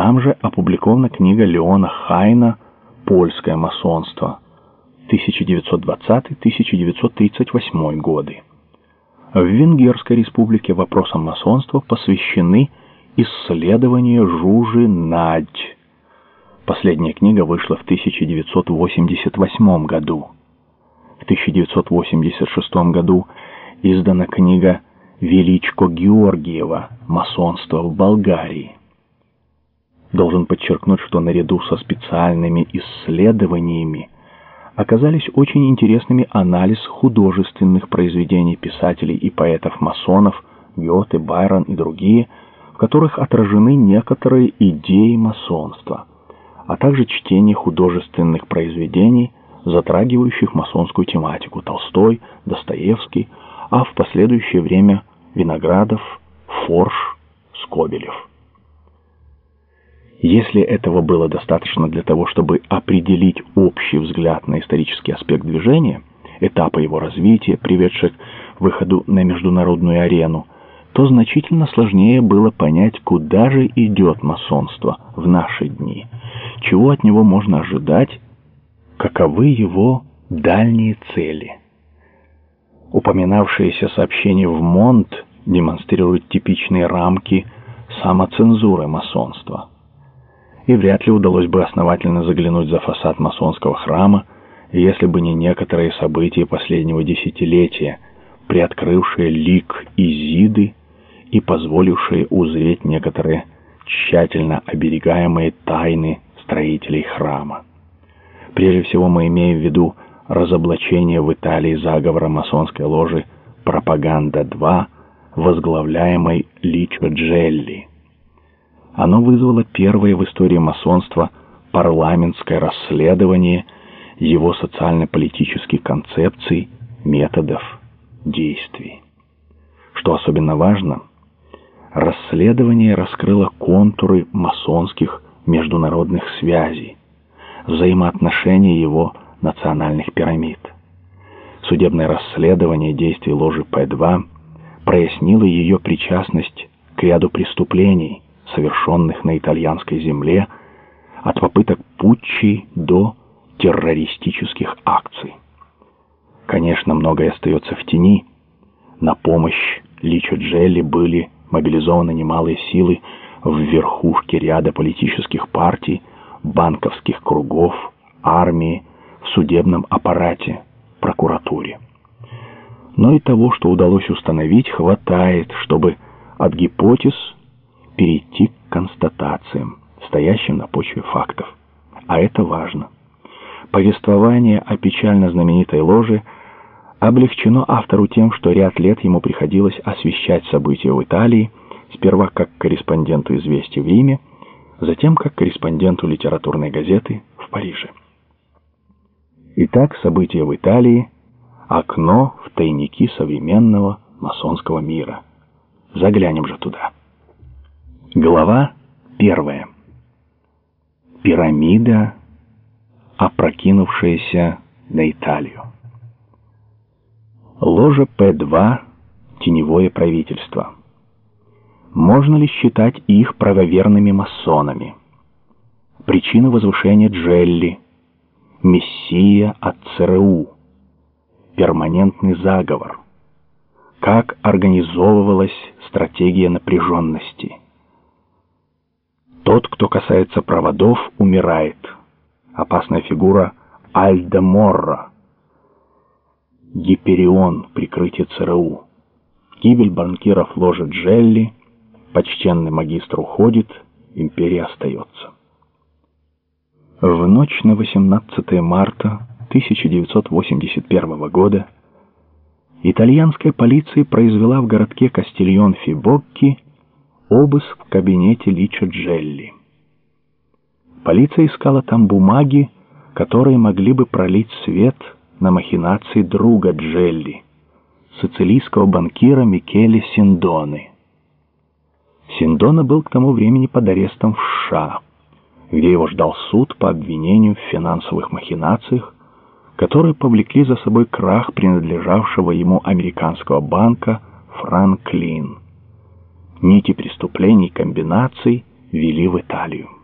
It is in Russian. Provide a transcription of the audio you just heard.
Там же опубликована книга Леона Хайна «Польское масонство» 1920-1938 годы. В Венгерской республике вопросам масонства посвящены исследования Жужи Надь. Последняя книга вышла в 1988 году. В 1986 году издана книга Величко Георгиева «Масонство в Болгарии». Должен подчеркнуть, что наряду со специальными исследованиями оказались очень интересными анализ художественных произведений писателей и поэтов-масонов Гёте, Байрон и другие, в которых отражены некоторые идеи масонства, а также чтение художественных произведений, затрагивающих масонскую тематику Толстой, Достоевский, а в последующее время Виноградов, Форш, Скобелев. Если этого было достаточно для того, чтобы определить общий взгляд на исторический аспект движения, этапы его развития, приведших к выходу на международную арену, то значительно сложнее было понять, куда же идет масонство в наши дни, чего от него можно ожидать, каковы его дальние цели. Упоминавшиеся сообщения в Монт демонстрируют типичные рамки самоцензуры масонства – и вряд ли удалось бы основательно заглянуть за фасад масонского храма, если бы не некоторые события последнего десятилетия, приоткрывшие лик Изиды и позволившие узреть некоторые тщательно оберегаемые тайны строителей храма. Прежде всего мы имеем в виду разоблачение в Италии заговора масонской ложи «Пропаганда-2», возглавляемой Личо Джелли. Оно вызвало первое в истории масонства парламентское расследование его социально-политических концепций, методов, действий. Что особенно важно, расследование раскрыло контуры масонских международных связей, взаимоотношения его национальных пирамид. Судебное расследование действий ложи П-2 прояснило ее причастность к ряду преступлений, совершенных на итальянской земле, от попыток путчи до террористических акций. Конечно, многое остается в тени. На помощь Личо Джелли были мобилизованы немалые силы в верхушке ряда политических партий, банковских кругов, армии, в судебном аппарате, прокуратуре. Но и того, что удалось установить, хватает, чтобы от гипотез перейти к констатациям, стоящим на почве фактов. А это важно. Повествование о печально знаменитой ложе облегчено автору тем, что ряд лет ему приходилось освещать события в Италии, сперва как корреспонденту «Известий» в Риме, затем как корреспонденту литературной газеты в Париже. Итак, события в Италии – окно в тайники современного масонского мира. Заглянем же туда. Глава первая. Пирамида, опрокинувшаяся на Италию. Ложа П-2 – теневое правительство. Можно ли считать их правоверными масонами? Причина возвышения Джелли, мессия от ЦРУ, перманентный заговор. Как организовывалась стратегия напряженности – тот, кто касается проводов, умирает. Опасная фигура Альда Морра. Гиперион, прикрытие ЦРУ. Гибель банкиров ложит Джелли. Почтенный магистр уходит, империя остается. В ночь на 18 марта 1981 года итальянская полиция произвела в городке Кастильон-Фибокки обыск в кабинете Лича Джелли. Полиция искала там бумаги, которые могли бы пролить свет на махинации друга Джелли, сицилийского банкира Микеле Синдоны. Синдона был к тому времени под арестом в США, где его ждал суд по обвинению в финансовых махинациях, которые повлекли за собой крах принадлежавшего ему американского банка Франклин нити преступлений, комбинаций вели в Италию.